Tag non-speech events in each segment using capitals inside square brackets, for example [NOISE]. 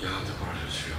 やがて来られる主よ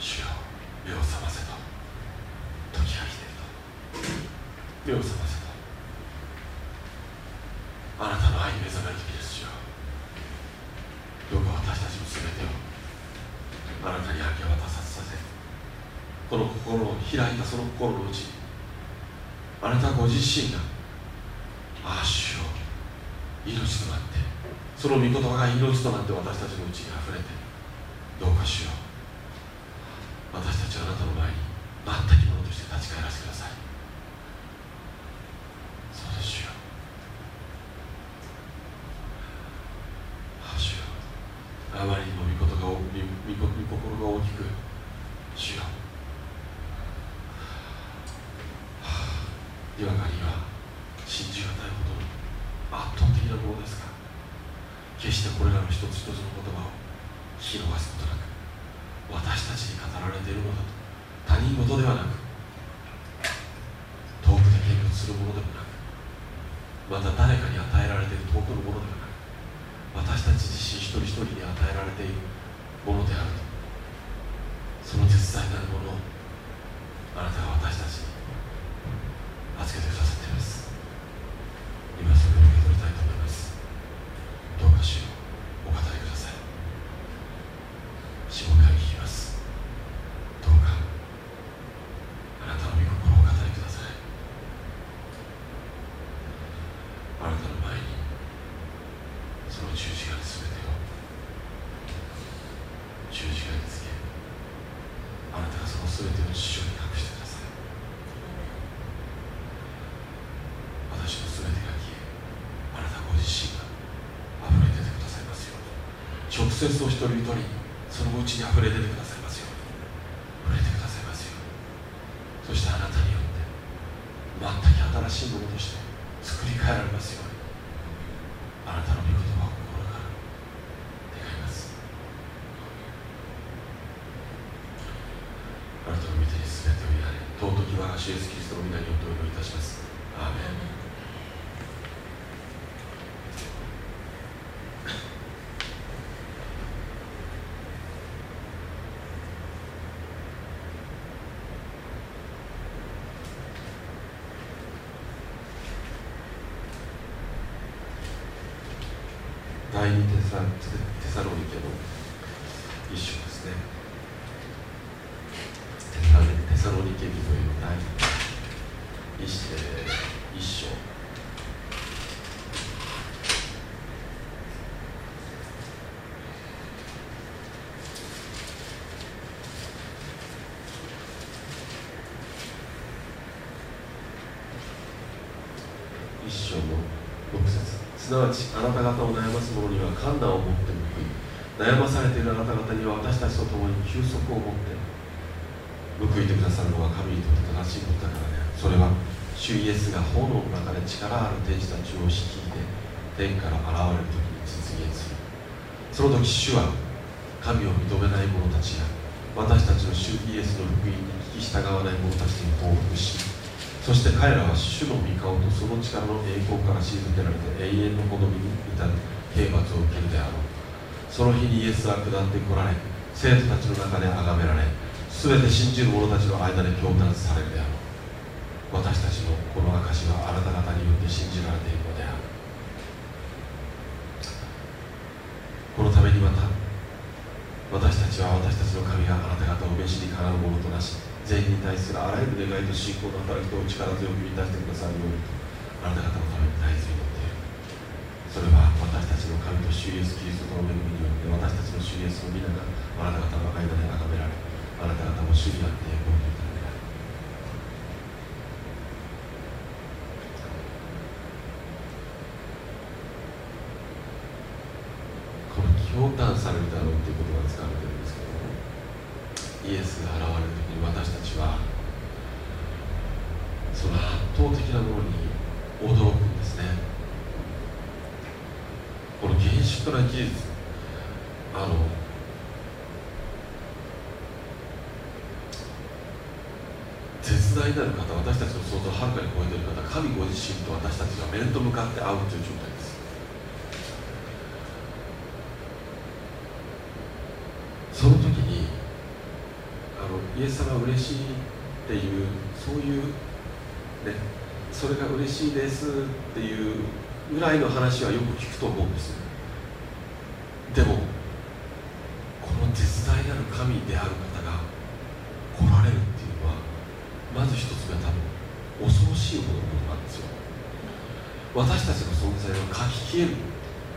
主よ目を覚ませと。時が来ていると。目を覚ませと。あなたの愛に目覚める時です主よ。どうか私たちの全てを。あなたに明け渡させこの心を開いたその心のうちあなたご自身が。ああ主よ命となって。その御言葉が命となって私たちのうちにあふれて。どうか主よ。全ての師匠に隠してください。私の全てが消えあなたご自身が溢れ出てくださいますように。直接お一人一人そのうちに溢れ出てください。なわちあなた方を悩ます者にはカンを持って報い悩まされているあなた方には私たちと共に休息を持って報いてくださるのは神にとって正しいことだからであるそれは主イエスが炎の中で力ある天使たちを率いて天から現れる時に実現する。その時主は神を認めない者たちや私たちの主イエスの福音に聞き従わない者たちに報復しそして彼らは主の御顔とその力の栄光から退けられて永遠の好みに至る刑罰を受けるであろう。その日にイエスは下ってこられ生徒たちの中で崇められ全て信じる者たちの間で共談されるであろう。私たちのこの証はあなた方によって信じられているのである。このためにまた私たちは私たちの神があなた方を召しにかなうものとなし全員に対するあらゆる願いと信仰の働きと力強く満たしてくださるようにあなた方のために大事に祈っているそれは私たちの神と主イエスキリストとの恵みによって私たちの主イエスの皆があなた方の間で崇められあなた方も主にあっているにためられこの共感されるだろうということが使われているんですけどもイエスが現れる時に私たちはその圧倒的なものに驚くんですねこの厳粛な技術あの絶大なる方私たちの想像をはるかに超えている方神ご自身と私たちが面と向かって会うという状態です。その時にあのイエス様嬉しいっていうそういうねそれが嬉しいですっていうぐらいの話はよく聞くと思うんですよ。でもこの絶大なる神である方が来られるっていうのはまず一つ目は多分恐ろしいほどのものなんですよ。私たちの存在を書き消える、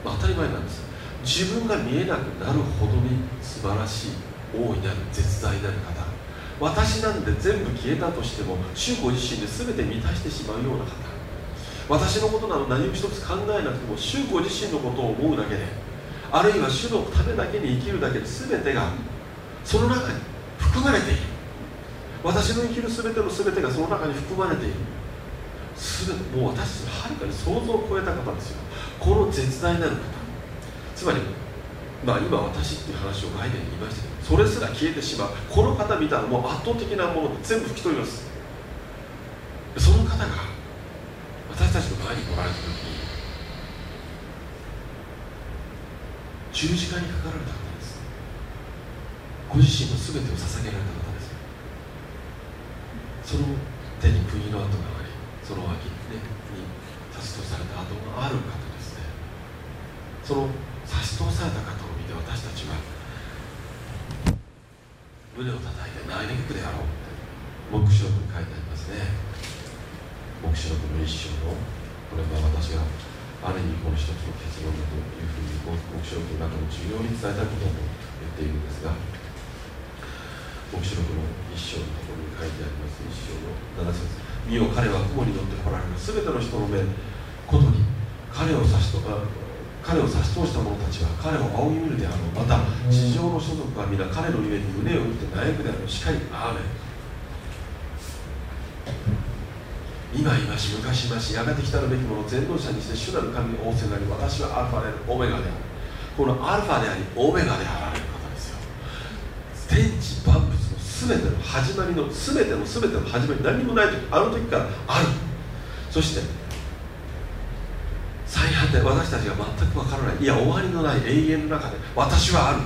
まあ、当たり前なんです。自分が見えなくなるほどに素晴らしい大いなる絶大なる方。私なんで全部消えたとしても主ご自身で全て満たしてしまうような方。私のことなど何も一つ考えなくても主ご自身のことを思うだけであるいは主のためだけに生きるだけで全てがその中に含まれている。私の生きる全ての全てがその中に含まれている。全てもう私はるかに想像を超えた方ですよ。この絶大なる方。つまりまあ今私っていう話を概念に言いましたけどそれすら消えてしまう。この方見たらもう圧倒的なもので全部吹き飛びます。その方が私たちの前に来られた時に十字架にかかられた方です。ご自身の全てを捧げられた方です。その手に釘の跡がありその脇、ね、に差し通された跡がある方ですね。その差し通された方を見て私たちは胸を叩いて内陸区であろうって黙示録に書いてありますね。黙示録の一章のこれは私がある意味この一つの結論だというふうに黙示録の中の重要に伝えたいことを言っているんですが黙示録の一章のところに書いてあります一章の7節見よ彼は雲に乗って来られる全ての人の目ことに彼を指しと彼を差し通した者たちは彼を仰ぎ見るであろう。また地上の所属は皆彼のゆえに胸を打って悩むであろう。しかりアーメン。今今し昔々やがて来たるべきもの全能者にして主なる神の仰せなり私はアルファであるオメガである。このアルファでありオメガであられる方ですよ天地万物の全ての始まりの全ての全ての始まり何もない時あの時からある。そして最果て私たちが全くわからないいや終わりのない永遠の中で私はある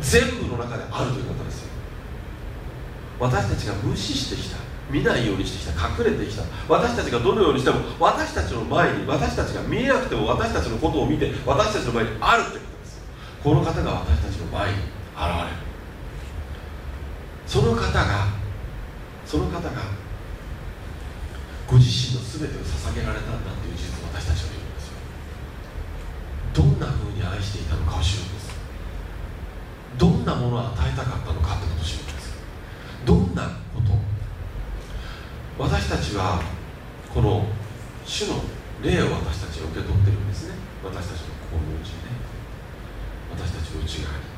全部の中であるということですよ。私たちが無視してきた。見ないようにしてきた隠れてきた。私たちがどのようにしても私たちの前に私たちが見えなくても私たちのことを見て私たちの前にあるということです。この方が私たちの前に現れる。その方がその方がご自身の全てを捧げられたんだという事実を私たちは言うんですよ。どんなふうに愛していたのかを知るんです。どんなものを与えたかったのかってことを知るんです。どんなこと私たちはこの主の霊を私たちは受け取ってるんですね。私たちの心の内にね。私たちの内側に。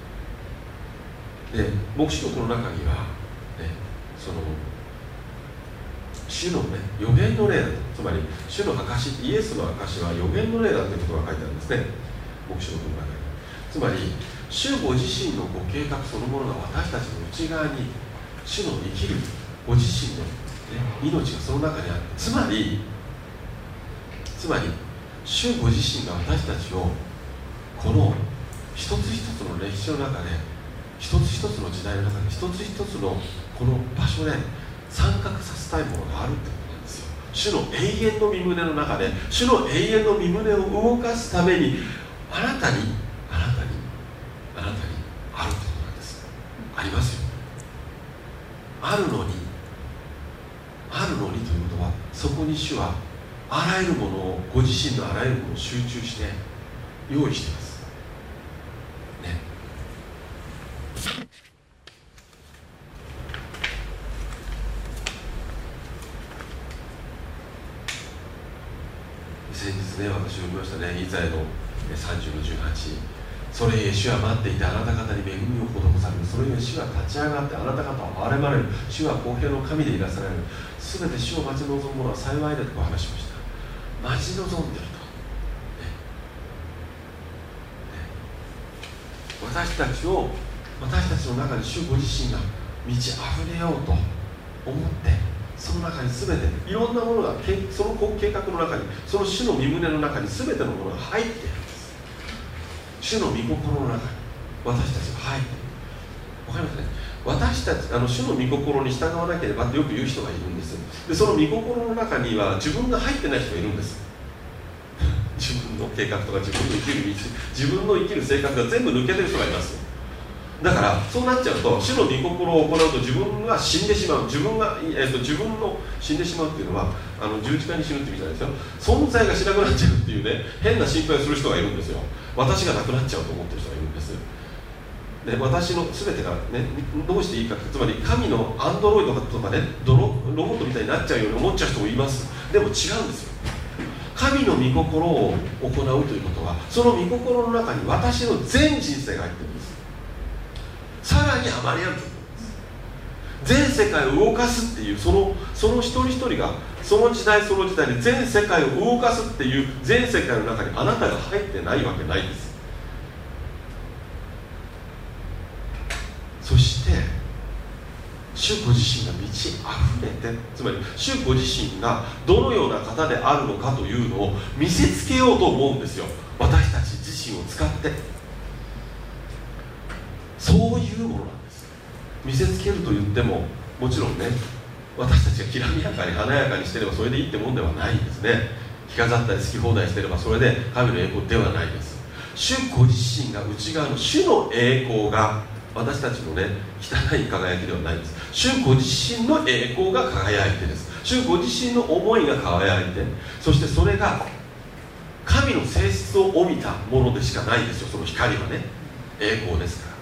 で黙示録の中には、ね、その主のね予言の霊だと。つまり主の証イエスの証は予言の霊だということが書いてあるんですね。黙示録の中に。つまり主ご自身のご計画そのものが私たちの内側に主の生きるご自身の、命がその中にあるつまりつまり主ご自身が私たちをこの一つ一つの歴史の中で一つ一つの時代の中で一つ一つのこの場所で参画させたいものがあるってことなんですよ。主の永遠の身胸の中で主の永遠の身胸を動かすためにあなたにあなたにあなたにあるってことなんですありますよあるのにあるのにということはそこに主はあらゆるものをご自身のあらゆるものを集中して用意してます。ね。先日ね私読みましたねイザヤの30の18それゆえ主は待っていてあなた方に恵みを施される。それゆえ主は立ち上がってあなた方を憐れまれる。主は公平の神でいらされる。全て主を待ち望む者は幸いだと話しました。待ち望んでると、私たちを私たちの中に主ご自身が満ち溢れようと思ってその中に全ていろんなものがその計画の中にその主の身胸の中に全てのものが入っているんです。主の御心の中に私たちが入っている。わかりますね？私たちあの主の御心に従わなければってよく言う人がいるんです。でその御心の中には自分が入ってない人がいるんです。[LAUGHS] 自分の計画とか自分の生きる道自分の生きる性格が全部抜けてる人がいます。だからそうなっちゃうと主の御心を行うと自分が死んでしまう自分が、えーと、自分の死んでしまうっていうのはあの十字架に死ぬって意味じゃないですよ。存在がしなくなっちゃうっていうね変な心配をする人がいるんですよ。私がなくなっちゃうと思ってる人がいるんです。で私の全てがねどうしていいかつまり神のアンドロイドとかねロロボットみたいになっちゃうように思っちゃう人もいます。でも違うんですよ。神の御心を行うということはその御心の中に私の全人生が入ってるんです。さらに余りあると思います。全世界を動かすっていうそのその一人一人がその時代その時代に全世界を動かすっていう全世界の中にあなたが入ってないわけないですそして主ご自身が満ち溢れてつまり主ご自身がどのような方であるのかというのを見せつけようと思うんですよ。私たち自身を使って。そういうものなんです。見せつけると言ってももちろんね私たちがきらびやかに華やかにしてればそれでいいってもんではないんですね。着飾ったり好き放題してればそれで神の栄光ではないです。主ご自身が内側の主の栄光が私たちのね汚い輝きではないんです。主ご自身の栄光が輝いてです。主ご自身の思いが輝いて。そしてそれが神の性質を帯びたものでしかないんですよ。その光はね。栄光ですから。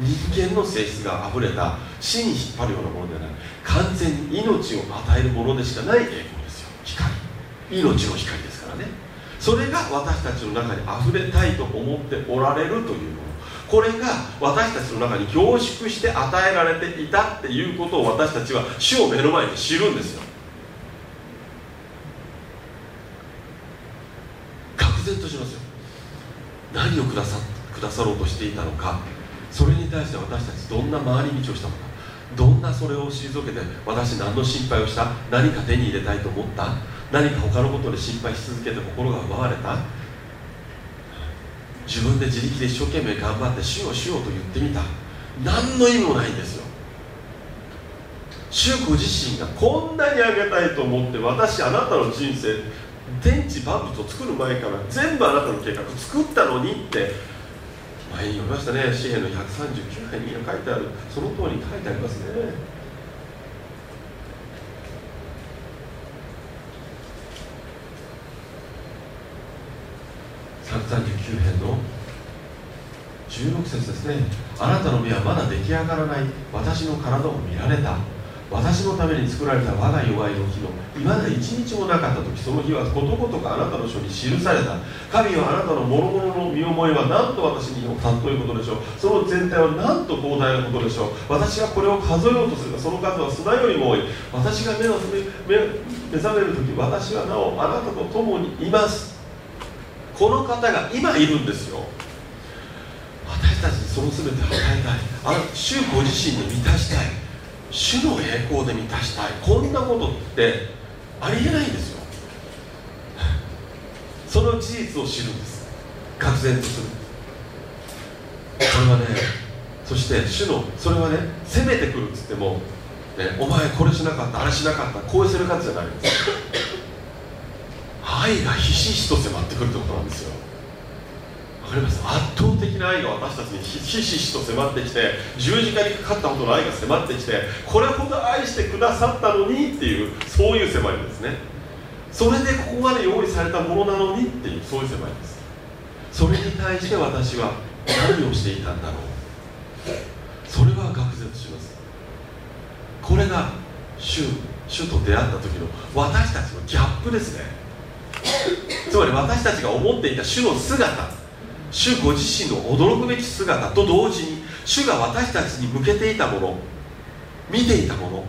人間の性質があふれた死に引っ張るようなものではない。完全に命を与えるものでしかない栄光ですよ。光。命の光ですからね。それが私たちの中にあふれたいと思っておられるというもの。これが私たちの中に凝縮して与えられていたっていうことを私たちは主を目の前で知るんですよ。愕然としますよ。何をくださくださろうとしていたのか。それに対して私たちどんな回り道をしたのか。どんなそれを退けて私何の心配をした。何か手に入れたいと思った。何か他のことで心配し続けて心が奪われた。自分で自力で一生懸命頑張って主を主をと言ってみた。何の意味もないんですよ。主ご自身がこんなにあげたいと思って私あなたの人生天地万物を作る前から全部あなたの計画作ったのにって。前に読みましたね。詩篇の139編に書いてある。その通りに書いてありますね。139編の16節ですねあなたの目はまだ出来上がらない私の体を見られた。私のために作られた我が弱いの日のいまだ一日もなかった時その日はことごとくあなたの書に記された。神はあなたの諸々の身思いは何と私にたということでしょう。その全体は何と広大なことでしょう。私がこれを数えようとする。がその数は砂よりも多い私が目を目目覚める時私はなおあなたと共にいます。この方が今いるんですよ。私たちにその全てを与えたい。あの主ご自身で満たしたい。主の栄光で満たしたい。こんなことってありえないんですよ。その事実を知るんです。愕然とする。それはねそして主のそれはね攻めてくるっつっても、ね、お前これしなかったあれしなかったこうするかじゃないんです愛がひしひしと迫ってくるってことなんですよ。かります圧倒的な愛が私たちにひしひしと迫ってきて十字架にかかったほどの愛が迫ってきてこれほど愛してくださったのにっていうそういう迫りですね。それでここまで用意されたものなのにっていうそういう迫りです。それに対して私は何をしていたんだろう。それは愕然とします。これが主主と出会った時の私たちのギャップですね。つまり私たちが思っていた主の姿。主ご自身の驚くべき姿と同時に主が私たちに向けていたもの見ていたもの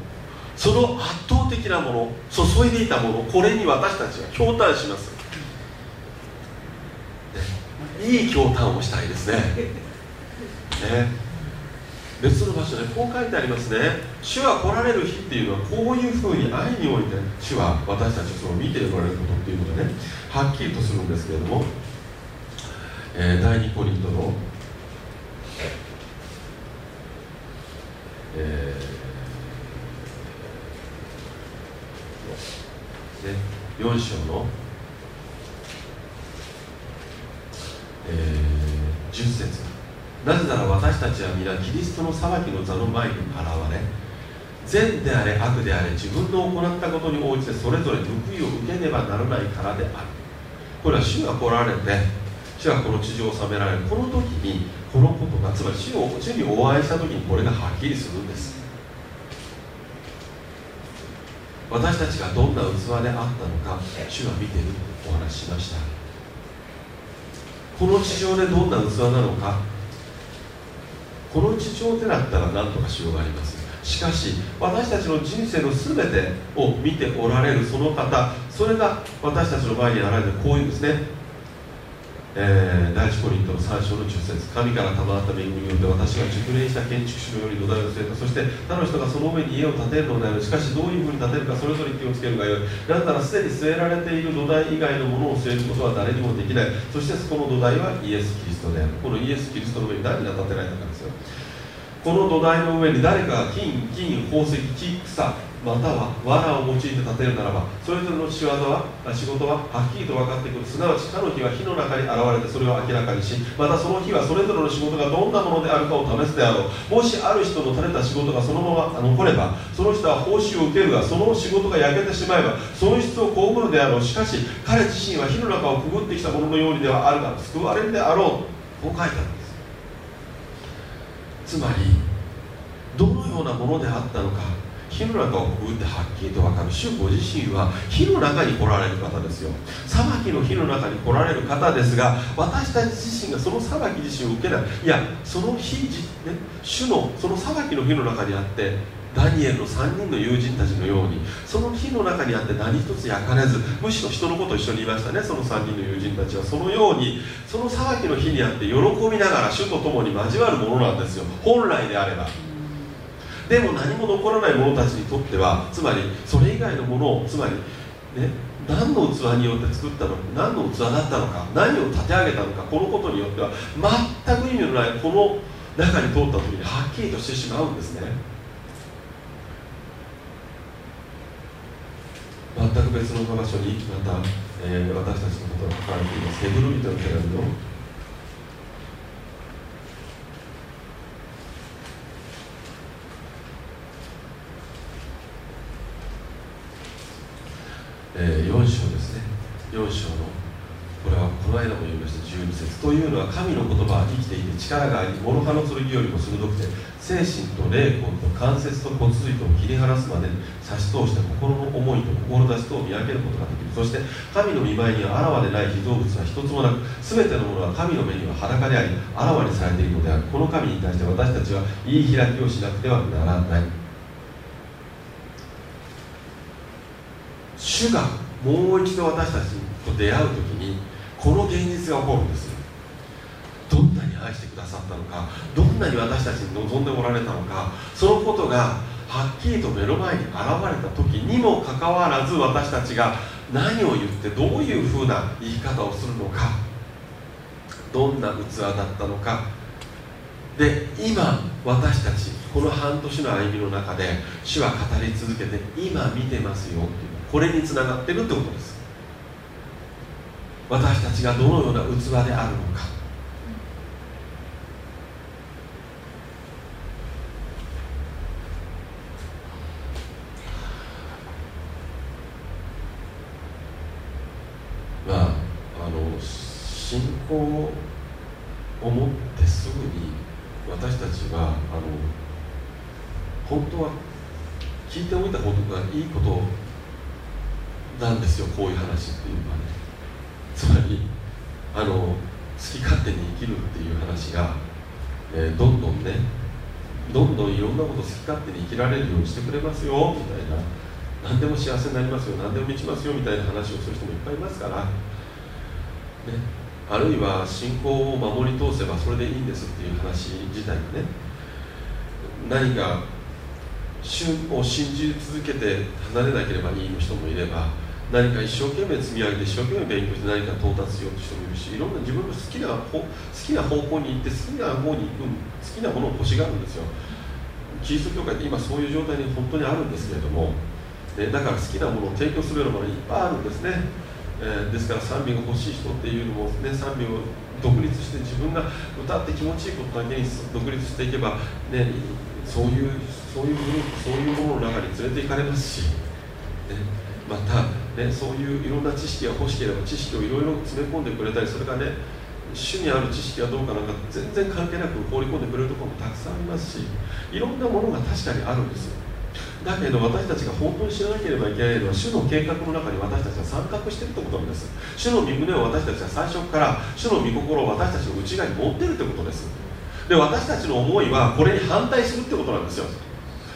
その圧倒的なもの注いでいたものこれに私たちは驚嘆します、ね、いい驚嘆をしたいですね。ね。別の場所でこう書いてありますね。主は来られる日っていうのはこういうふうに愛において主は私たちを見ておられることっていうのがねはっきりとするんですけれどもえー、第2コリントの、えー、ね、4章の、えー、10節。なぜなら私たちは皆キリストの裁きの座の前に現れ善であれ悪であれ自分の行ったことに応じてそれぞれ報いを受けねばならないからである。これは主が来られて主がこの地上を治められる。この時にこのことがつまり主を主にお会いした時にこれがはっきりするんです。私たちがどんな器であったのか主は見ているとお話ししました。この地上でどんな器なのかこの地上でだったら何とかしようがあります。しかし私たちの人生の全てを見ておられるその方それが私たちの前に現れてこういうんですね。えー、第一コリントの3章の10節神から賜った恵みによって私は熟練した建築士のように土台を据えた。そして他の人がその上に家を建てるのである。しかしどういうふうに建てるかそれぞれ気をつけるがよいなぜならすでに据えられている土台以外のものを据えることは誰にもできない。そしてそこの土台はイエス・キリストである。このイエス・キリストの上に何が建てられたかですよ。この土台の上に誰かが金銀宝石木草または藁を用いて建てるならばそれぞれの仕業は仕事ははっきりと分かってくる。すなわち他の日は火の中に現れてそれを明らかにしまたその日はそれぞれの仕事がどんなものであるかを試すであろう。もしある人の垂れた仕事がそのまま残ればその人は報酬を受けるがその仕事が焼けてしまえば損失を被るであろう。しかし彼自身は火の中をくぐってきたもののようにではあるが救われるであろう。こう書いてあるんです。つまりどのようなものであったのか火の中をくぐってはっきりと分かる。主ご自身は火の中に来られる方ですよ。裁きの火の中に来られる方ですが私たち自身がその裁き自身を受けない。いやその火、ね、主のその裁きの火の中にあってダニエルの3人の友人たちのようにその火の中にあって何一つ焼かれずむしろ人のこと一緒にいましたね。その3人の友人たちは。そのようにその裁きの火にあって喜びながら主と共に交わるものなんですよ。本来であれば。でも何も残らない者たちにとってはつまりそれ以外のものをつまりね何の器によって作ったのか何の器だったのか何を立て上げたのかこのことによっては全く意味のないこの中に通った時にはっきりとしてしまうんですね。全く別の場所にまた、えー、私たちのことが書かれています。ヘブル人の手紙のえー、4章ですね4章のこれはここの間も言いました12節というのは神の言葉は生きていて力があり諸刃の剣よりも鋭くて精神と霊魂と関節と骨髄とを切り離すまでに差し通して心の思いと志とを見分けることができるそして神の見舞いにはあらわでない被造物は一つもなく全てのものは神の目には裸でありあらわにされているのであるこの神に対して私たちは言い開きをしなくてはならない。主がもう一度私たちと出会う時にこの現実が起こるんですどんなに愛してくださったのかどんなに私たちに望んでおられたのかそのことがはっきりと目の前に現れた時にもかかわらず私たちが何を言ってどういうふうな言い方をするのかどんな器だったのか。で今私たちこの半年の歩みの中で主は語り続けて今見てますよっていうこれにつながってるってことです。私たちがどのような器であるのかまああの信仰を持ってすぐに私たちはあの本当は聞いておいたことがいいことなんですよこういう話っていうのはね。つまりあの好き勝手に生きるっていう話が、えー、どんどんねどんどんいろんなこと好き勝手に生きられるようにしてくれますよみたいな。何でも幸せになりますよ何でも満ちますよみたいな話をする人もいっぱいいますから、ね、あるいは信仰を守り通せばそれでいいんですっていう話自体がね何か主を信じ続けて離れなければいいの人もいれば何か一生懸命積み上げて一生懸命勉強して何か到達しようという人もいるしいろんな自分の好きな好きな方向に行って好きな方に行く好きなものを欲しがるんですよ。キリスト教会って今そういう状態に本当にあるんですけれども、ね、だから好きなものを提供するようなものいっぱいあるんですね、えー、ですから賛美が欲しい人っていうのも、ね、賛美を独立して自分が歌って気持ちいいことだけに独立していけば、ね、そういうそういうグループそういうものの中に連れて行かれますし、ね、またね、そういういろんな知識が欲しければ知識をいろいろ詰め込んでくれたりそれがね主にある知識はどうかなんか全然関係なく放り込んでくれるところもたくさんありますしいろんなものが確かにあるんですよ。だけど私たちが本当に知らなければいけないのは主の計画の中に私たちは参画しているということなんです。主の御胸を私たちは最初から主の御心を私たちの内側に持っているということです。で私たちの思いはこれに反対するってことなんですよ。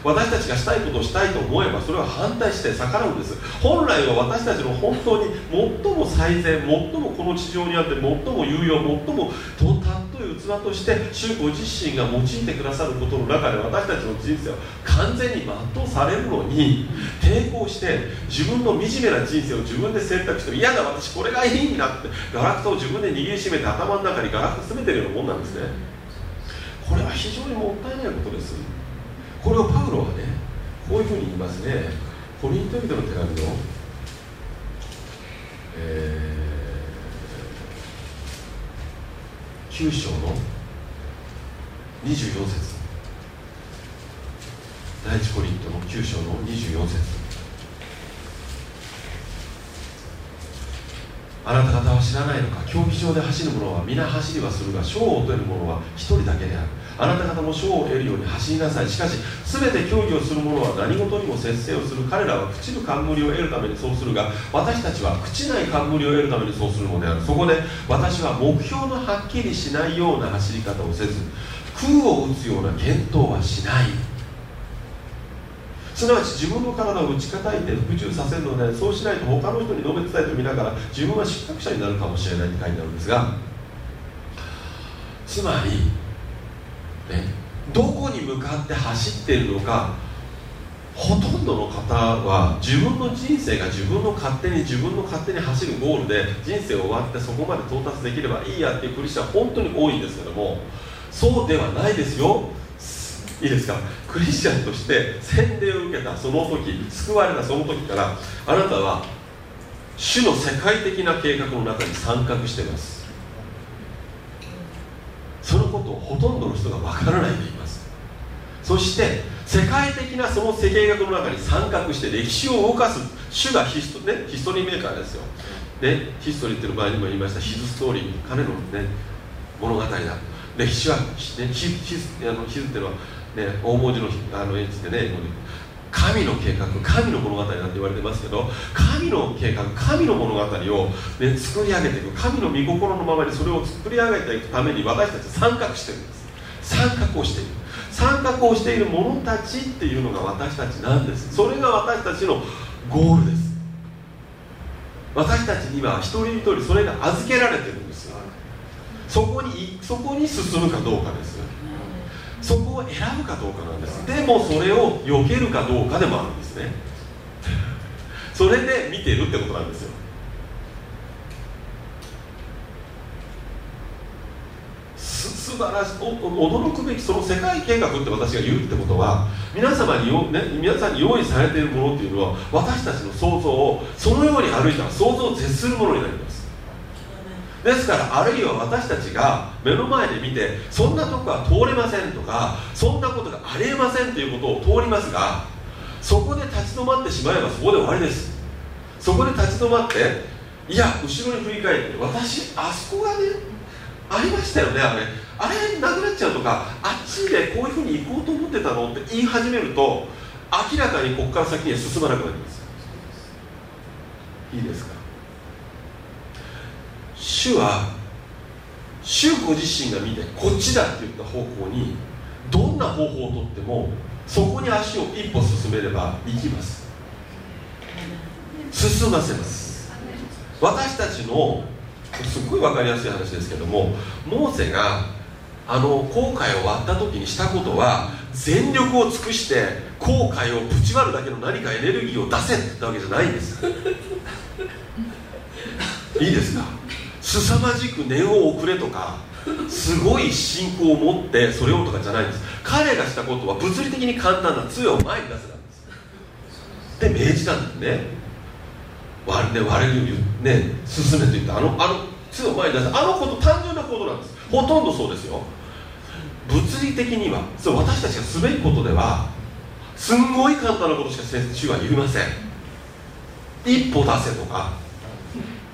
私たちがしたいことをしたいと思えばそれは反対して逆らうんです。本来は私たちの本当に最も最善最もこの地上にあって最も有用最も尊器として主ご自身が用いてくださることの中で私たちの人生は完全に全うされるのに [LAUGHS] 抵抗して自分の惨めな人生を自分で選択して嫌だ私これがいいんだってガラクタを自分で握りしめて頭の中にガラクタ詰めてるようなもんなんですね。これは非常にもったいないことです。これをパウロはねこういうふうに言いますね。コリント人の手紙の、えー、9章の24節。第一コリントの9章の24節。あなた方は知らないのか。競技場で走る者は皆走りはするが賞を取る者は一人だけである。あなた方も賞を得るように走りなさい。しかし全て競技をする者は何事にも節制をする。彼らは朽ちる冠を得るためにそうするが私たちは朽ちない冠を得るためにそうするのである。そこで私は目標のはっきりしないような走り方をせず空を打つような健闘はしない。すなわち自分の体を打ち叩いて服従させるのでそうしないと他の人に述べ伝えてみながら自分は失格者になるかもしれないって書いてあるんですがつまり、どこに向かって走っているのかほとんどの方は自分の人生が自分の勝手に自分の勝手に走るゴールで人生終わってそこまで到達できればいいやっていうクリスチャン本当に多いんですけどもそうではないですよ。いいですか？クリスチャンとして洗礼を受けたその時救われたその時からあなたは主の世界的な計画の中に参画していますそのことをほとんどの人がわからないと言います。そして世界的なその世間学の中に参画して歴史を動かす主がヒスト,、ね、ヒストリーメーカーですよ、ね、ヒストリーっていう前にも言いました。ヒズストーリー彼の、ね、物語だ。歴史は、ね、ヒヒあのヒズっていうのは、ね、大文字のあの絵でね神の計画神の物語なんて言われてますけど神の計画神の物語を、ね、作り上げていく神の御心のままにそれを作り上げていくために私たち参画してるんです。参画をしている。参画をしている者たちっていうのが私たちなんです。それが私たちのゴールです。私たちには一人一人それが預けられてるんですそこにそこに進むかどうかです。そこを選ぶかどうかなんです。でもそれを避けるかどうかでもあるんですね。[LAUGHS] それで見てるってことなんですよ。素晴らしい。驚くべきその世界計画って私が言うってことは皆様によ、ね、皆さんに用意されているものっていうのは私たちの想像をそのように歩いたら想像を絶するものになります。ですからあるいは私たちが目の前で見てそんなとこは通れませんとかそんなことがありえませんということを通りますがそこで立ち止まってしまえばそこで終わりです。そこで立ち止まっていや後ろに振り返って私あそこがねありましたよねあれ。あれなくなっちゃうとかあっちでこういうふうに行こうと思ってたのって言い始めると明らかにここから先には進まなくなります。いいですか？主は主ご自身が見てこっちだって言った方向にどんな方法をとってもそこに足を一歩進めれば行きます。進ませます。私たちのすっごい分かりやすい話ですけどもモーセがあの後悔を割った時にしたことは全力を尽くして後悔をぶち割るだけの何かエネルギーを出せって言ったわけじゃないんです。いいですか？凄まじく念を送れとかすごい信仰を持ってそれをとかじゃないんです。彼がしたことは物理的に簡単な杖を前に出せたんです。で命じたんですね。割れ割れるね。進めと言った。あのあの杖を前に出せあのこと単純なことなんです。ほとんどそうですよ。物理的にはそう私たちがすべきことではすんごい簡単なことしか先生は言いません。一歩出せとか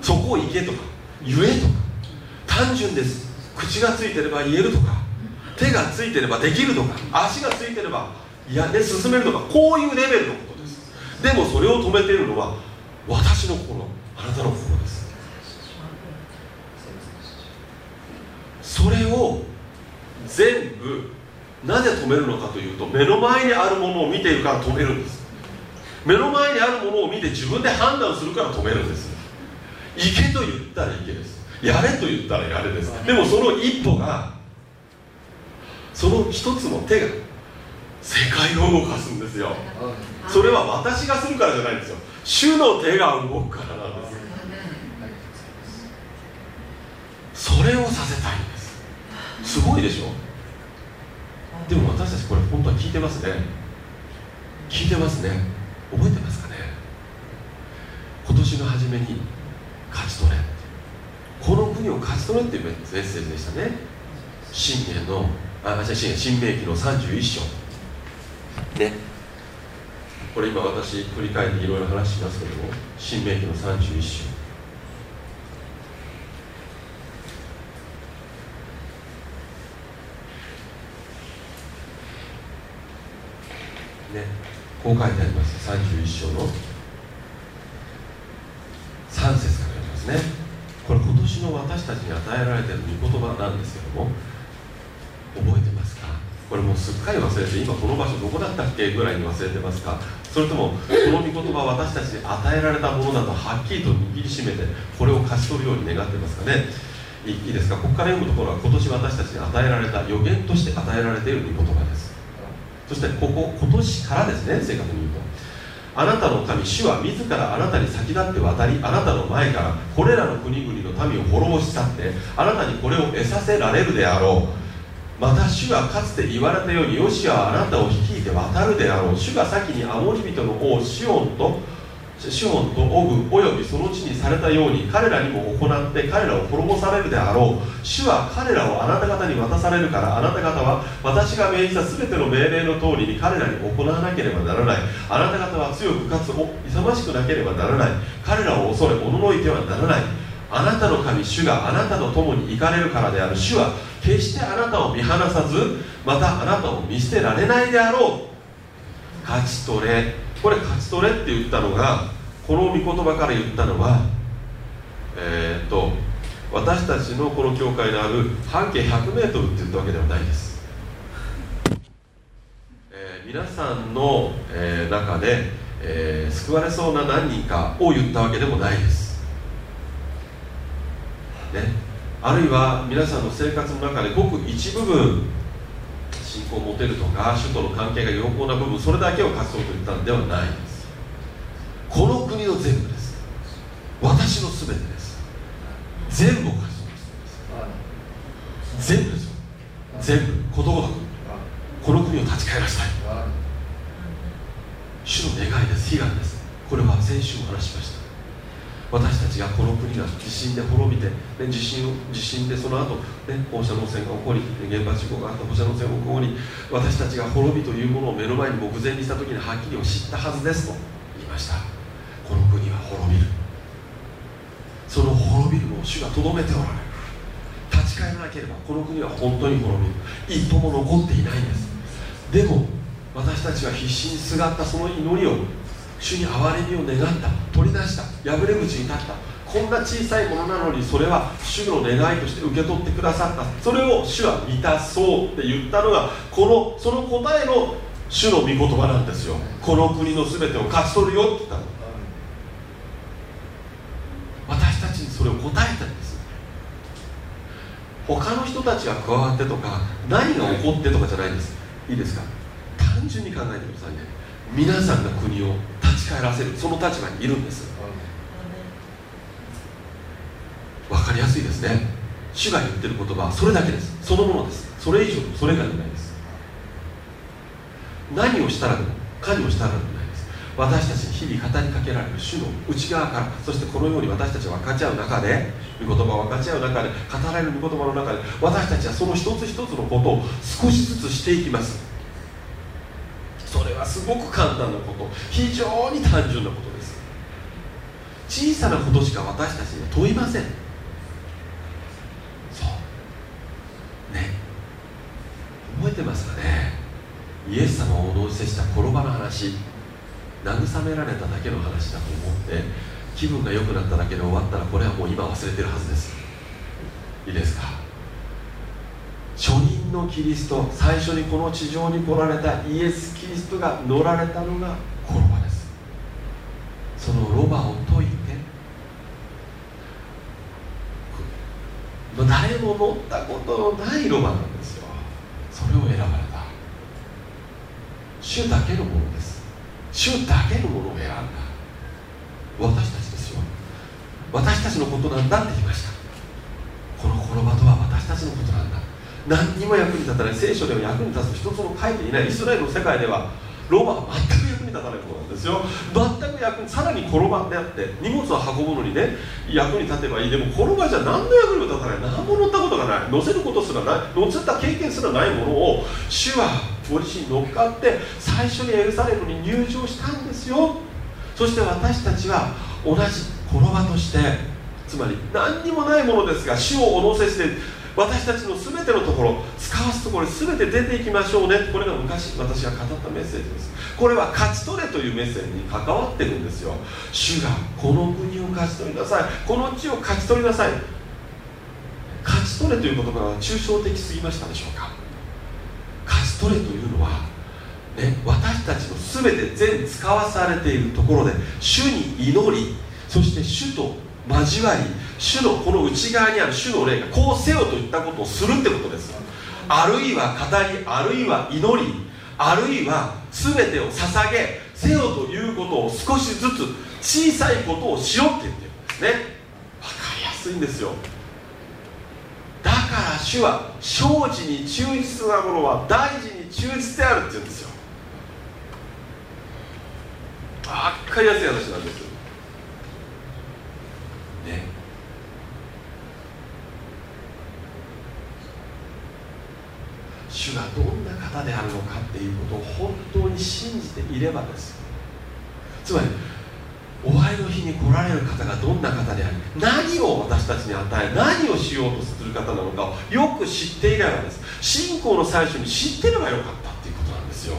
そこを行けとか。言えと。か単純です。口がついてれば言えるとか。手がついてればできるとか。足がついてればいやね進めるとか。こういうレベルのことです。でもそれを止めているのは私の心。あなたの心です。それを全部なぜ止めるのかというと目の前にあるものを見ているから止めるんです。目の前にあるものを見て自分で判断するから止めるんです。行けと言ったら行けです。やれと言ったらやれです。でもその一歩がその一つの手が世界を動かすんですよ。それは私がするからじゃないんですよ。主の手が動くからなんです。それをさせたいんです。すごいでしょ？でも私たちこれ本当は聞いてますね。聞いてますね。覚えてますかね？今年の初めに勝ち取れこの国を勝ち取れっていうメッセージでしたね。信玄のあ新新明記の31章。ね。これ今私振り返っていろいろ話しますけども新明記の31章。ね。こう書いてあります。31章の。3節。ね。これ今年の私たちに与えられている御言葉なんですけども覚えてますか？これもうすっかり忘れて今この場所どこだったっけぐらいに忘れてますか？それともこの御言葉私たちに与えられたものだとはっきりと握りしめてこれを勝ち取るように願ってますかね？いいですか？ここから読むところは今年私たちに与えられた予言として与えられている御言葉です。そしてここ今年からですね正確に言うと。あなたの神主は自らあなたに先立って渡りあなたの前からこれらの国々の民を滅ぼし去ってあなたにこれを得させられるであろう。また主はかつて言われたようにヨシアはあなたを率いて渡るであろう。主が先にアモリ人の王シオンとシホンとオグおよびその地にされたように彼らにも行って彼らを滅ぼされるであろう。主は彼らをあなた方に渡されるからあなた方は私が命じた全ての命令の通りに彼らに行わなければならない。あなた方は強くかつ勇ましくなければならない。彼らを恐れおののいてはならない。あなたの神主があなたと共に行かれるからである。主は決してあなたを見放さずまたあなたを見捨てられないであろう。勝ち取れ。これ勝ち取れって言ったのがこの御言葉から言ったのはえー、っと私たちのこの教会のある半径 100m って言ったわけではないです、えー、皆さんの、えー、中で、えー、救われそうな何人かを言ったわけでもないです。ね。あるいは皆さんの生活の中でごく一部分信仰を持てるとか主との関係が良好な部分それだけを勝ち取ると言ったんではないです。この国の全部です。私の全てです。全部を勝ち取る全部ですよ。全部ことごとくこの国を立ち返らせたい。主の願いです。悲願です。これは先週お話しました。私たちがこの国が地震で滅びて、ね、地震地震でその後、ね、放射能線が起こり原発事故があった放射能線が起こり私たちが滅びというものを目の前に目前にした時にはっきりを知ったはずですと言いました。この国は滅びる。その滅びるのを主がとどめておられる。立ち返らなければこの国は本当に滅びる。一歩も残っていないんです。でも私たちは必死にすがったその祈りを主に憐れみを願った。取り出した。破れ口に立った。こんな小さいものなのにそれは主の願いとして受け取ってくださった。それを主は満たそうって言ったのがこのその答えの主の御言葉なんですよ。この国の全てを勝ち取るよって言ったの。私たちにそれを答えたんです。他の人たちが加わってとか何が起こってとかじゃないんです。いいですか？単純に考えてくださいね。皆さんが国を立ち返らせるその立場にいるんです。分かりやすいですね。主が言ってる言葉はそれだけです。そのものです。それ以上それ以外ないです。何をしたらでも何をしたらでもないです。私たちに日々語りかけられる主の内側からそしてこのように私たちは分かち合う中で御言葉を分かち合う中で語られる御言葉の中で私たちはその一つ一つのことを少しずつしていきます。それはすごく簡単なこと。非常に単純なことです。小さなことしか私たちには問いません。そう。ね。覚えてますかね。イエス様をお同時した転ばの話。慰められただけの話だと思って気分が良くなっただけで終わったらこれはもう今忘れてるはずです。いいですか？初任のキリスト最初にこの地上に来られたイエス・キリストが乗られたのがこの場です。そのロバを解いて誰も乗ったことのないロバなんですよ。それを選ばれた。主だけのものです。主だけのものを選んだ。私たちですよ。私たちのことなんだって言いました。この転ばとは私たちのことなんだ。何にも役に立たない聖書では役に立つ一つも書いていないイスラエルの世界ではロバは全く役に立たないことなんですよ。全く役にさらに転ばであって荷物を運ぶのにね役に立てばいいでも転ばじゃ何の役にも立たない。何も乗ったことがない。乗せることすらない。乗せた経験すらないものを主はご自身に乗っかって最初にエルサレムに入場したんですよ。そして私たちは同じ転ばとしてつまり何にもないものですが主をお乗せして私たちの全てのところ使わすところ全て出ていきましょうね。これが昔私が語ったメッセージです。これは勝ち取れというメッセージに関わってるんですよ。主がこの国を勝ち取りなさい。この地を勝ち取りなさい。勝ち取れという言葉は抽象的すぎましたでしょうか。勝ち取れというのはね、私たちの全て全使わされているところで主に祈りそして主と交わり主のこの内側にある主の霊がこうせよといったことをするってことです。あるいは語りあるいは祈りあるいは全てを捧げせよということを少しずつ小さいことをしろって言ってるんですね。分かりやすいんですよ。だから主は生事に忠実なものは大事に忠実であるって言うんですよ。分かりやすい話なんですよ。ね。主がどんな方であるのかっていうことを本当に信じていればです。つまりお会いの日に来られる方がどんな方であり何を私たちに与え何をしようとする方なのかをよく知っていればです。信仰の最初に知ってればよかったっていうことなんですよ。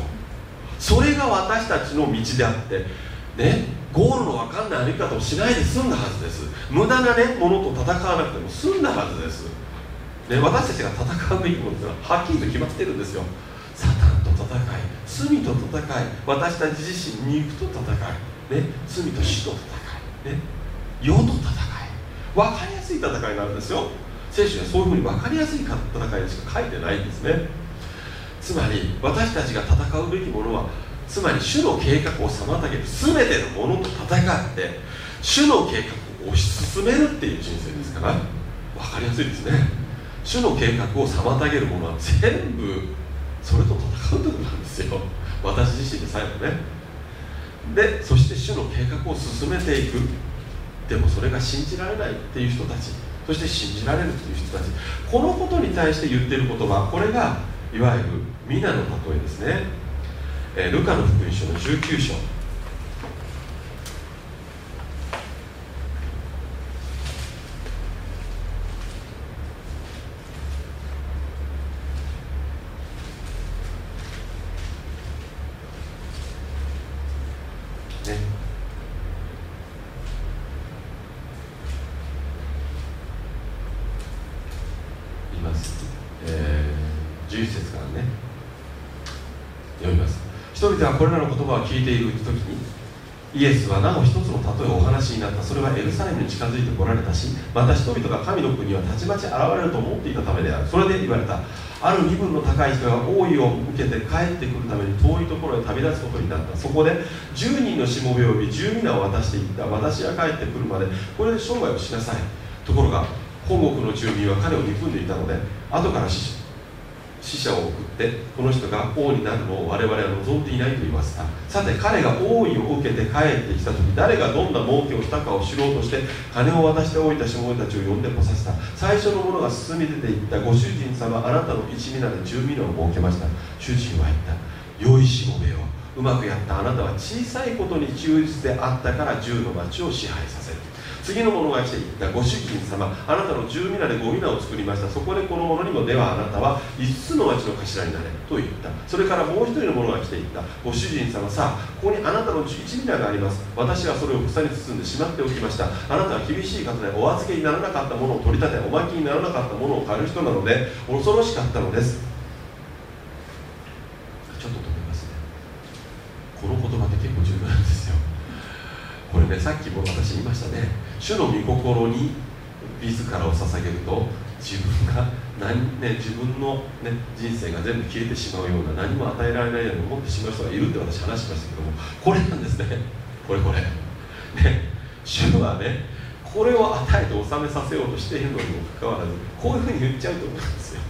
それが私たちの道であってね。ゴールの分かんない歩き方をしないで済んだはずです。無駄なねものと戦わなくても済んだはずです、ね、私たちが戦うべきものってのははっきりと決まってるんですよ。サタンと戦い罪と戦い私たち自身肉と戦い、ね、罪と死と戦い、ね、世と戦い。分かりやすい戦いなんですよ。聖書にはそういうふうに分かりやすい戦いでしか書いてないんですね。つまり私たちが戦うべきものはつまり主の計画を妨げる全てのものと戦って主の計画を推し進めるっていう人生ですから分かりやすいですね。主の計画を妨げるものは全部それと戦うとことなんですよ。私自身でさえもね。でそして主の計画を進めていく。でもそれが信じられないっていう人たち。そして信じられるっていう人たち。このことに対して言ってる言葉。これがいわゆる皆の例えですね、え、ルカの福音書の19章。これらの言葉を聞いている時にイエスはなお一つの例えをお話になったそれはエルサレムに近づいてこられたしまた人々が神の国はたちまち現れると思っていたためであるそれで言われた。ある身分の高い人が王位を受けて帰ってくるために遠いところへ旅立つことになった。そこで10人のしもべを呼び10皆を渡していった。私が帰ってくるまでこれで生涯をしなさい。ところが本国の住民は彼を憎んでいたので後から死者を送ってこの人が王になるのを我々は望んでいないと言わせた。さて彼が王位を受けて帰ってきた時誰がどんな儲けをしたかを知ろうとして金を渡しておいたしもべたちを呼んで来させた。最初の者が進み出ていったご主人様あなたの一皆で十皆を設けました。主人は言った。良いしもべよ。うまくやった。あなたは小さいことに忠実であったから十の町を支配させる。次の者が来て言った。ご主人様あなたの十皆で五皆を作りました。そこでこの者にもではあなたは五つの町の頭になれと言った。それからもう一人の者が来て言った。ご主人様さあここにあなたの一皆があります。私はそれを草に包んでしまっておきました。あなたは厳しい方でお預けにならなかったものを取り立ておまきにならなかったものを借る人なので恐ろしかったのです。ちょっと止めますね。この言葉って結構重要なんですよ。これねさっきも私言いましたね。主の御心に自らを捧げると自分が何、ね、自分の、ね、人生が全部消えてしまうような何も与えられないように思ってしまう人がいるって私話しましたけどもこれなんですね。これこれ。ね主はねこれを与えて納めさせようとしているのにもかかわらずこういうふうに言っちゃうと思うんですよ。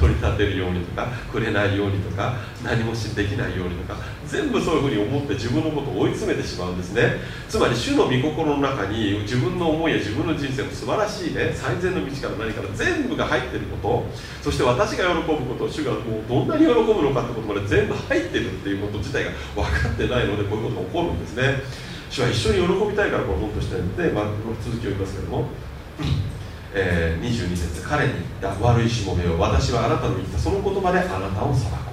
取り立てるようにとかくれないようにとか何もできないようにとか全部そういうふうに思って自分のことを追い詰めてしまうんですね。つまり主の御心の中に自分の思いや自分の人生の素晴らしいね最善の道から何から全部が入ってることそして私が喜ぶこと主がもうどんなに喜ぶのかってことまで全部入ってるっていうこと自体が分かってないのでこういうことが起こるんですね。主は一緒に喜びたいからこの本としてるので、まあ、続きを言いますけども。えー、22節彼に言った悪いしもべを私はあなたの言ったその言葉であなたを裁く。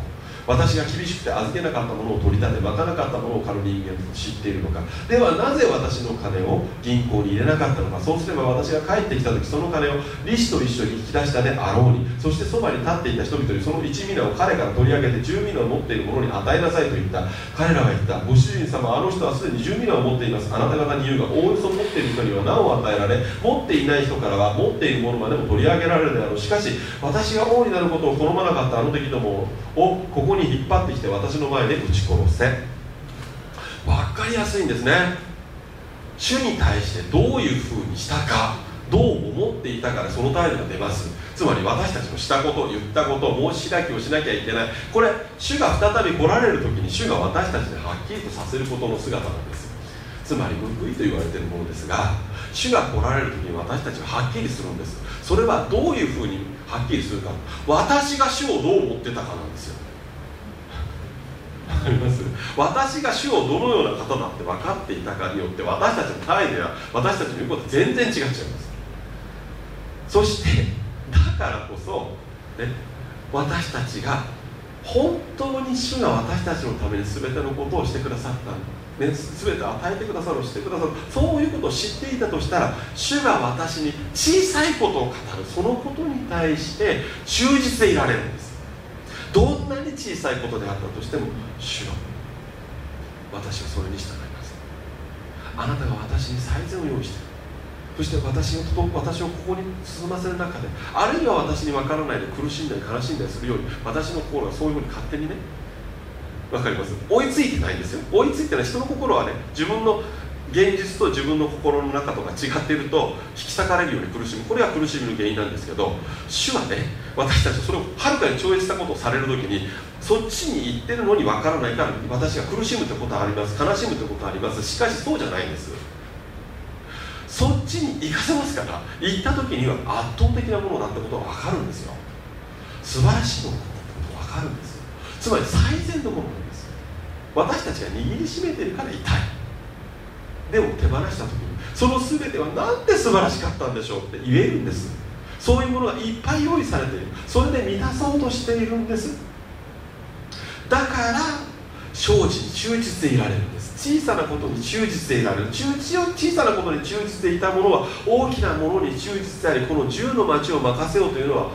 私が厳しくて預けなかったものを取り立てまかなかったものを狩る人間と知っているのか。ではなぜ私の金を銀行に入れなかったのか。そうすれば私が帰ってきた時その金を利子と一緒に引き出したであろうに。そしてそばに立っていた人々にその一皆を彼から取り上げて十皆を持っている者に与えなさいと言った。彼らは言った。ご主人様あの人はすでに十皆を持っています。あなた方に言うがおおよそ持っている人にはなお与えられ持っていない人からは持っているものまでも取り上げられるであろう。しかし私が王になることを好まなかったあの時どもをここにに引っ張ってきて私の前で撃ち殺せ。分かりやすいんですね。主に対してどういうふうにしたかどう思っていたかでその態度が出ます。つまり私たちのしたこと言ったこと申し開きをしなきゃいけない。これ主が再び来られる時に主が私たちにはっきりとさせることの姿なんです。つまり報いと言われているものですが主が来られる時に私たちははっきりするんです。それはどういうふうにはっきりするか。私が主をどう思ってたかなんですよ。あります。私が主をどのような方だって分かっていたかによって私たちの態度や私たちの言うこと全然違っちゃいます。そしてだからこそ、ね、私たちが本当に主が私たちのために全てのことをしてくださったね、全て与えてくださるしてくださるそういうことを知っていたとしたら主が私に小さいことを語る。そのことに対して忠実でいられるんです。どんなに小さいことであったとしても主よ。私はそれに従います。あなたが私に最善を用意してそして私を私をここに進ませる中であるいは私に分からないで苦しんだり悲しんだりするように私の心がそういうふうに勝手にね分かります？追いついてないんですよ。追いついてない。人の心はね自分の現実と自分の心の中とか違っていると引き裂かれるように苦しむ。これは苦しみの原因なんですけど主はね私たちそれをはるかに超越したことをされる時にそっちに行ってるのに分からないから私が苦しむってことはあります。悲しむってことはあります。しかしそうじゃないんです。そっちに行かせますから行った時には圧倒的なものだってことが分かるんですよ。素晴らしいものだってことが分かるんです。つまり最善のものなんです。私たちが握りしめてるから痛い。でも手放した時にその全ては何て素晴らしかったんでしょうって言えるんです。そういうものがいっぱい用意されている。それで満たそうとしているんです。だから精進忠実でいられるんです。小さなことに忠実でいられる。小さなことに忠実でいたものは大きなものに忠実でありこの10の町を任せようというのは、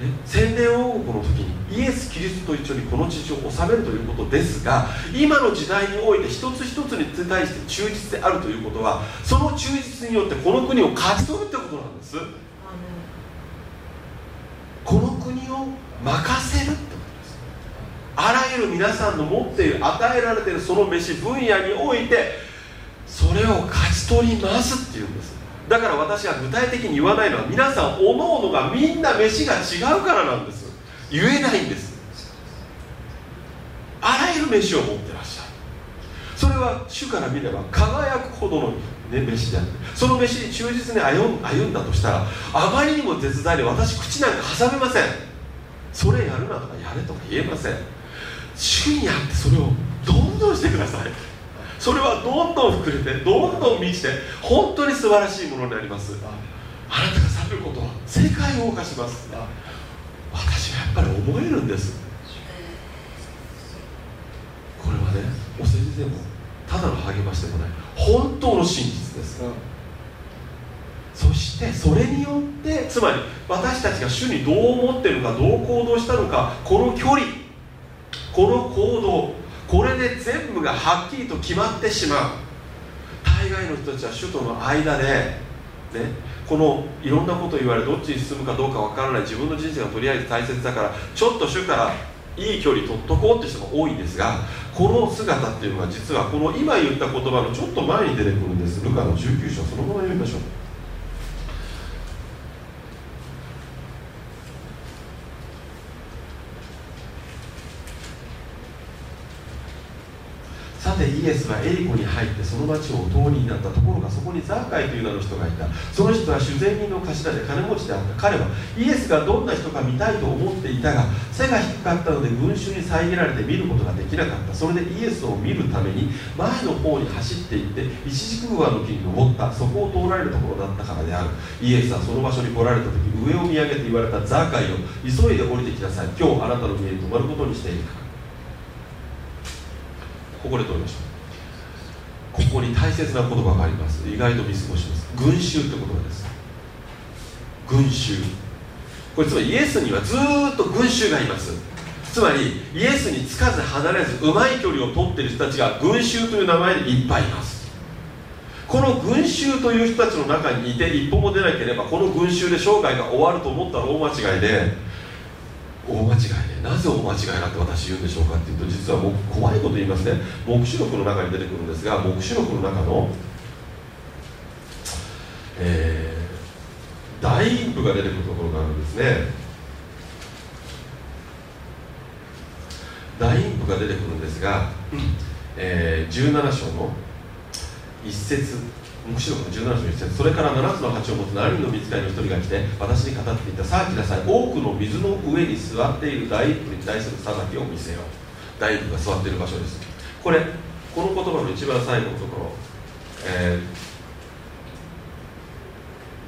ね、宣伝王国の時にイエス・キリストと一緒にこの地上を治めるということですが今の時代において一つ一つに対して忠実であるということはその忠実によってこの国を勝ち取るってことなんです。この国を任せるってあらゆる皆さんの持っている与えられているその飯分野においてそれを勝ち取りますっていうんですだから私は具体的に言わないのは皆さんおのおのがみんな飯が違うからなんです言えないんです。あらゆる飯を持ってらっしゃる。それは主から見れば輝くほどの、ね、飯であってその飯に忠実に歩んだとしたらあまりにも絶大で私口なんか挟めません。それやるなとかやれとか言えません。主にあってそれをどんどんしてください。それはどんどん膨れてどんどん満ちて本当に素晴らしいものになります。あなたが去ることは世界を動かします。私はやっぱり思えるんです。これはねお世辞でもただの励ましでもない。本当の真実です、そしてそれによってつまり私たちが主にどう思ってるのかどう行動したのかこの距離この行動これで全部がはっきりと決まってしまう。大概の人たちは首都の間で、ね、このいろんなことを言われどっちに進むかどうかわからない。自分の人生がとりあえず大切だからちょっと主からいい距離取っとこうって人が多いんですがこの姿っていうのは実はこの今言った言葉のちょっと前に出てくるんです。ルカの19章そのまま読みましょうてイエスはエリコに入ってその町をお通りになったところがそこにザーカイという名の人がいた。その人は主税人の頭で金持ちであった。彼はイエスがどんな人か見たいと思っていたが背が低かったので群衆に遮られて見ることができなかった。それでイエスを見るために前の方に走っていって一軸川の木に登った。そこを通られるところだったからである。イエスはその場所に来られた時上を見上げて言われたザーカイを急いで降りてきなさい。今日あなたの家に泊まることにしているここで取りましょうここに大切な言葉があります。意外と見過ごします。群衆って言葉です。群衆。これつまりイエスにはずっと群衆がいます。つまりイエスにつかず離れずうまい距離を取っている人たちが群衆という名前でいっぱいいます。この群衆という人たちの中にいて一歩も出なければこの群衆で生涯が終わると思ったら大間違いで大間違いでなぜ大間違いだって私言うんでしょうかっていうと実は怖いこと言いますね。黙示録の中に出てくるんですが黙示録の中の、えー、大陰譜が出てくるところがあるんですね。大陰譜が出てくるんですが、えー、17章の一節。黙示録の17章1節それから7つの鉢を持つ7人の見つかりの一人が来て私に語っていたさあ来なさい多くの水の上に座っている大工に対する裁きを見せよう。大工が座っている場所です。これこの言葉の一番最後のところ、え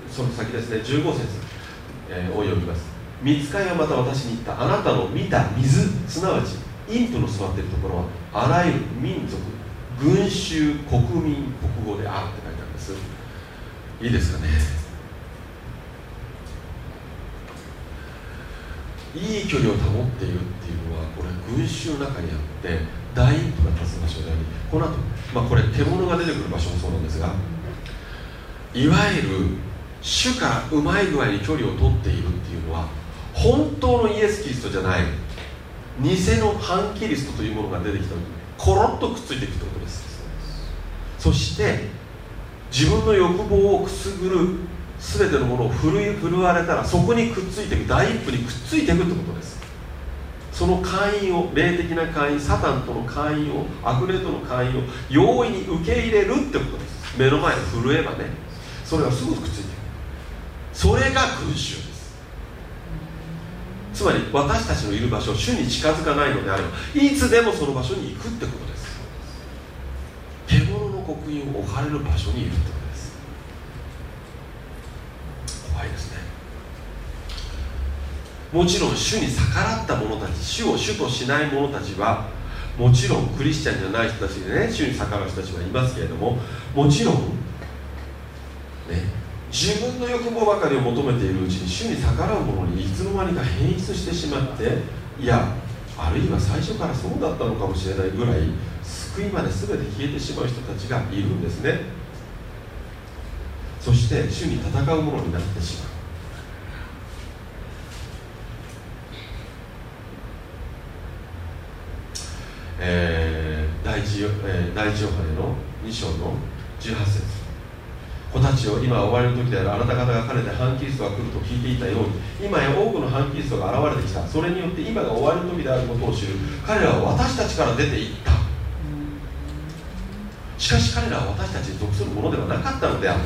ー、その先ですね15節、えー、を読みます。見つかいはまた私に言った。あなたの見た水すなわちインプの座っているところはあらゆる民族群衆国民国語である。っていいですかね。いい距離を保っているっていうのはこれ群衆の中にあって大インプが立つ場所でありこの後、まあこれ獣が出てくる場所もそうなんですがいわゆる主からうまい具合に距離を取っているっていうのは本当のイエス・キリストじゃない偽の反キリストというものが出てきた時にコロッとくっついていくってことです。そして自分の欲望をくすぐる全てのものを振る振るわれたらそこにくっついていく大一歩にくっついていくってことです。その会員を霊的な会員サタンとの会員を悪霊との会員を容易に受け入れるってことです。目の前で震えばねそれがすぐくっついていく。それが群衆です。つまり私たちのいる場所主に近づかないのであればいつでもその場所に行くってことです。獣の刻印を置かれる場所にいるってことです。怖いですね。もちろん主に逆らった者たち主を主としない者たちはもちろんクリスチャンじゃない人たちでね主に逆らう人たちはいますけれどももちろんね自分の欲望ばかりを求めているうちに主に逆らう者にいつの間にか変質してしまっていやあるいは最初からそうだったのかもしれないぐらい救いまで全て消えてしまう人たちがいるんですね。そして主に戦うものになってしまう。えー、第一、えー、第一ヨハネの2章の18節。子たちを今終わりの時であるあなた方がかねて反キリストが来ると聞いていたように今や多くの反キリストが現れてきた。それによって今が終わりの時であることを知る。彼らは私たちから出ていった。しかし彼らは私たちに属するものではなかったのである。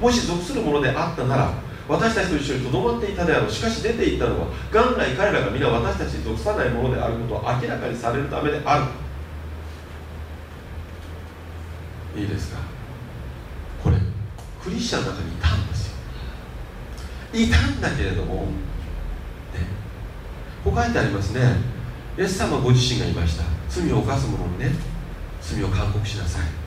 もし属するものであったなら私たちと一緒にとどまっていたであろう。しかし出ていったのは元来彼らが皆私たちに属さないものであることを明らかにされるためである。いいですか？これクリスチャンの中にいたんですよ。いたんだけれども、ね、こう書いてありますね。イエス様ご自身がいました。罪を犯す者にね罪を勧告しなさい。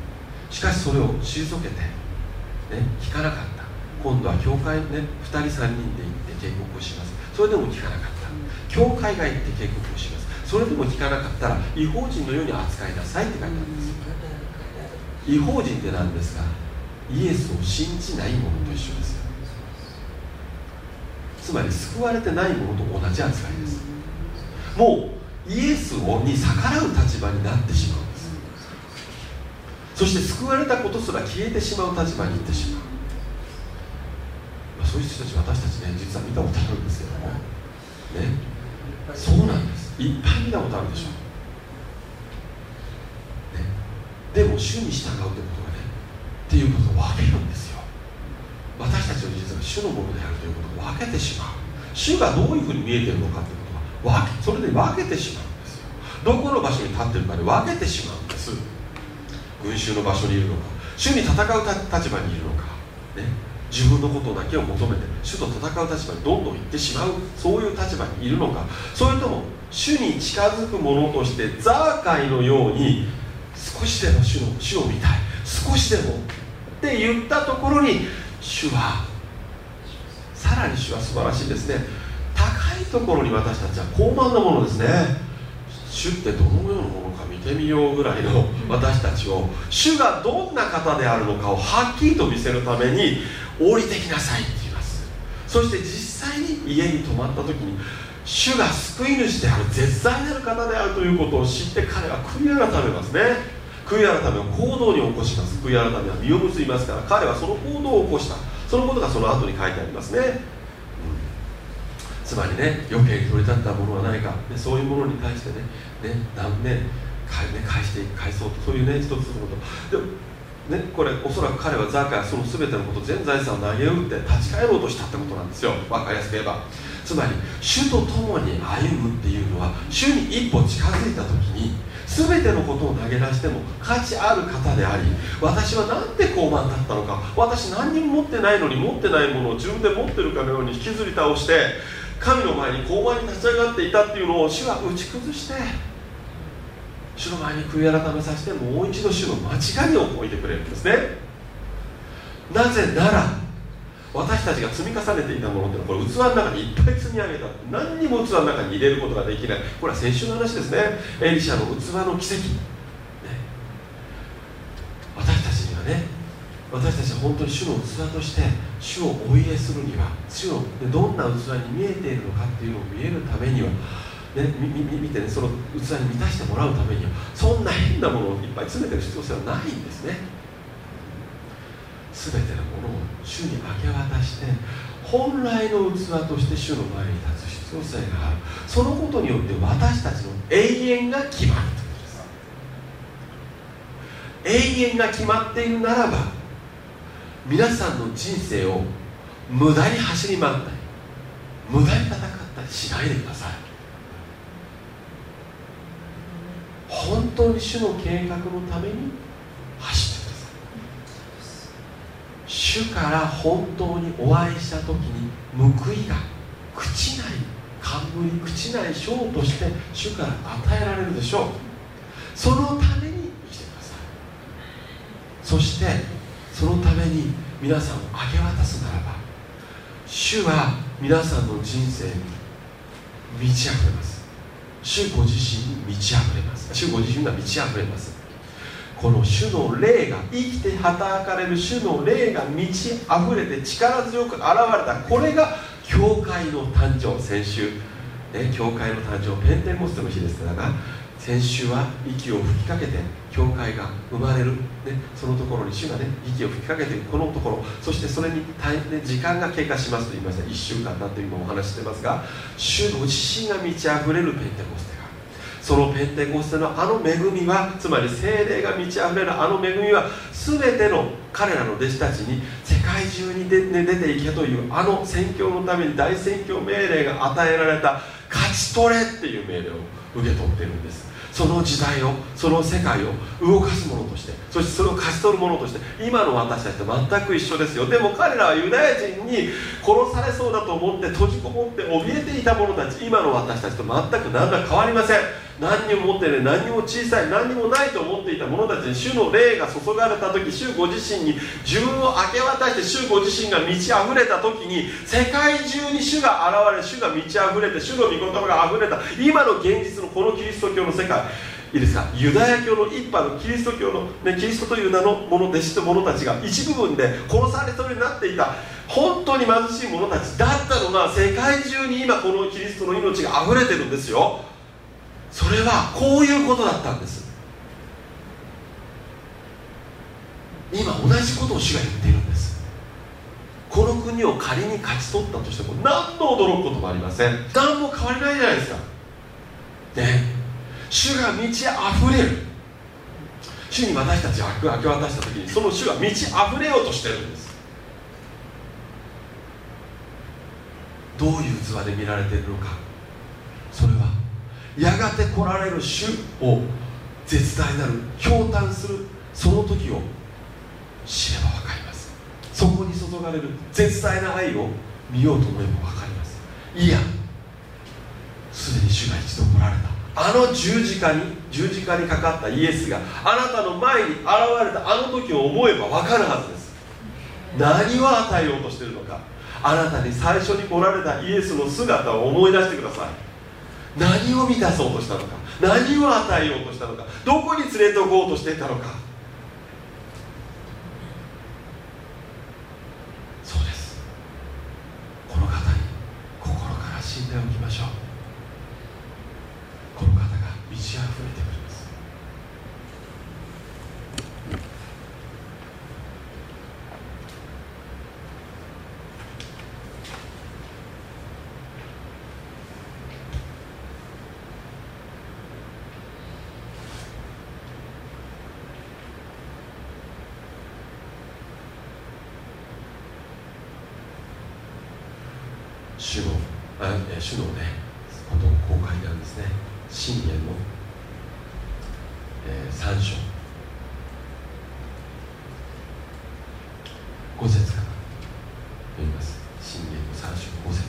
しかしそれを退けてね、聞かなかった。今度は教会ね2人3人で行って警告をします。それでも聞かなかった。教会が行って警告をします。それでも聞かなかったら違法人のように扱いなさいって書いてあるんです。よ違法人って何ですか？イエスを信じない者と一緒です。つまり救われてない者と同じ扱いです。もうイエスをに逆らう立場になってしまう。そして救われたことすら消えてしまう立場に行ってしまう、まあ、そういう人たち私たちね実は見たことあるんですけども。ね。そうなんです。いっぱい見たことあるでしょ。う、ね、でも主に従うってことがねっていうことを分けるんですよ。私たちの実は主のものであるということを分けてしまう。主がどういうふうに見えてるのかってことは分けそれで分けてしまうんですよ。どこの場所に立ってるかで分けてしまうんです。群衆の場所にいるのか。主に戦う立場にいるのか、ね、自分のことだけを求めて主と戦う立場にどんどん行ってしまうそういう立場にいるのか。それとも主に近づく者としてザーカイのように少しでも主の主を見たい少しでもって言ったところに主はさらに主は素晴らしいですね。高いところに私たちは高慢なものですね。主ってどのようなものか見てみようぐらいの私たちを主がどんな方であるのかをはっきりと見せるために降りてきなさいって言います。そして実際に家に泊まった時に主が救い主である絶大なる方であるということを知って彼は悔い改めますね。悔い改めを行動に起こします。悔い改めは実を結びますから彼はその行動を起こした。そのことがその後に書いてありますねつまりね余計に取り立ったものはないか、ね、そういうものに対してねねね返ね返して返そうと。そういうね一つのこと。でもね、これおそらく彼はザーカはその全てのこと全財産を投げ打って立ち返ろうとしたってことなんですよ。分かりやすく言えば。つまり主と共に歩むっていうのは主に一歩近づいた時に全てのことを投げ出しても価値ある方であり私は何で高慢だったのか。私何にも持ってないのに持ってないものを自分で持ってるかのように引きずり倒して神の前に高慢に立ち上がっていたっていうのを主は打ち崩して主の前に悔い改めさせてもう一度主の間違いを置いてくれるんですね。なぜなら私たちが積み重ねていたものってのはこれ器の中にいっぱい積み上げた。何にも器の中に入れることができない。これは先週の話ですね。エリシャの器の奇跡、ね、私たちにはね私たちは本当に主の器として主をお家するには主のどんな器に見えているのかっていうのを見えるためにはね、見てねその器に満たしてもらうためにはそんな変なものをいっぱい詰めてる必要性はないんですね。全てのものを主に明け渡して本来の器として主の前に立つ必要性がある。そのことによって私たちの永遠が決まるということです。永遠が決まっているならば皆さんの人生を無駄に走り回ったり無駄に戦ったりしないでください。本当に主の計画のために走ってください。主から本当にお会いした時に報いが朽ちない冠朽ちない賞として主から与えられるでしょう。そのために生きてください。そしてそのために皆さんを明け渡すならば主は皆さんの人生に満ち溢れます。主ご自身に満ち溢れます。主ご自身が満ち溢れます。この主の霊が生きて働かれる主の霊が満ち溢れて力強く現れたこれが教会の誕生。先週、ね、教会の誕生ペンテコステの日ですから先週は息を吹きかけて教会が生まれる、ね、そのところに主がね息を吹きかけているこのところそしてそれに大変、ね、時間が経過しますと言いました。1週間だと今お話してますが主ご自身が満ち溢れるペンテコステがそのペンテコステのあの恵みはつまり精霊が満ち溢れるあの恵みは全ての彼らの弟子たちに世界中に出,、ね、出ていけというあの宣教のために大宣教命令が与えられた勝ち取れっていう命令を受け取ってるんです。その時代をその世界を動かすものとしてそしてそれを勝ち取るものとして今の私たちと全く一緒ですよ。でも彼らはユダヤ人に殺されそうだと思って閉じこもって怯えていた者たち今の私たちと全く何ら変わりません。何にも持ってない何にも小さい何にもないと思っていた者たちに主の霊が注がれた時主ご自身に自分を明け渡して主ご自身が満ち溢れた時に世界中に主が現れ主が満ち溢れて主の御言葉が溢れた今の現実のこのキリスト教の世界いいですかユダヤ教の一派のキリスト教の、ね、キリストという名の者弟子と者たちが一部分で殺されそうになっていた本当に貧しい者たちだったのが世界中に今このキリストの命が溢れてるんですよ。それはこういうことだったんです。今同じことを主が言っているんです。この国を仮に勝ち取ったとしても何の驚くこともありません。何も変わりないじゃないですか。ね主が満ち溢れる。主に私たちが明け渡した時にその主が満ち溢れようとしてるんです。どういう器で見られているのか。それはやがて来られる主を絶大なる驚嘆するその時を知れば分かります。そこに注がれる絶大な愛を見ようと思えば分かります。いやすでに主が一度来られた。あの十字架に十字架にかかったイエスがあなたの前に現れたあの時を思えば分かるはずです。何を与えようとしてるのか。あなたに最初に来られたイエスの姿を思い出してください。何を満たそうとしたのか。何を与えようとしたのか。どこに連れておこうとしていたのかそうですこの方に心から信頼を置きましょうこの方が満ち溢れてくる主のあ主のねことを公開なんですね信玄のえー、3章5節から読みます信玄の3章5節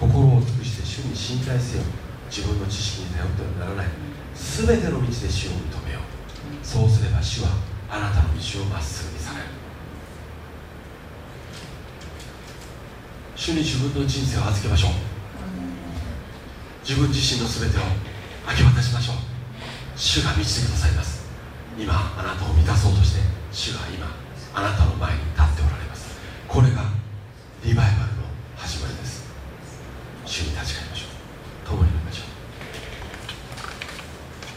心を尽くして主に信頼せよ自分の知識に頼ってはならない全ての道で主を認めようそうすれば主はあなたの道をまっすぐにされる主に自分の人生を預けましょう。自分自身の全てを明け渡しましょう。主が導いてくださいます。今あなたを満たそうとして主が今あなたの